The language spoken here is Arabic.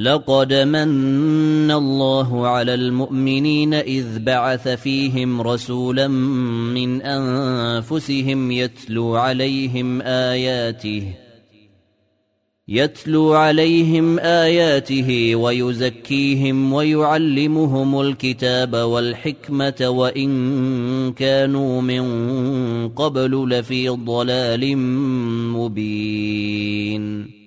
لقد من الله على المؤمنين إذ بعث فيهم رسولا من أنفسهم يتلو عليهم آياته يتلو عليهم آياته ويزكيهم ويعلمهم الكتاب والحكمة وإن كانوا من قبل لفي ضلال مبين.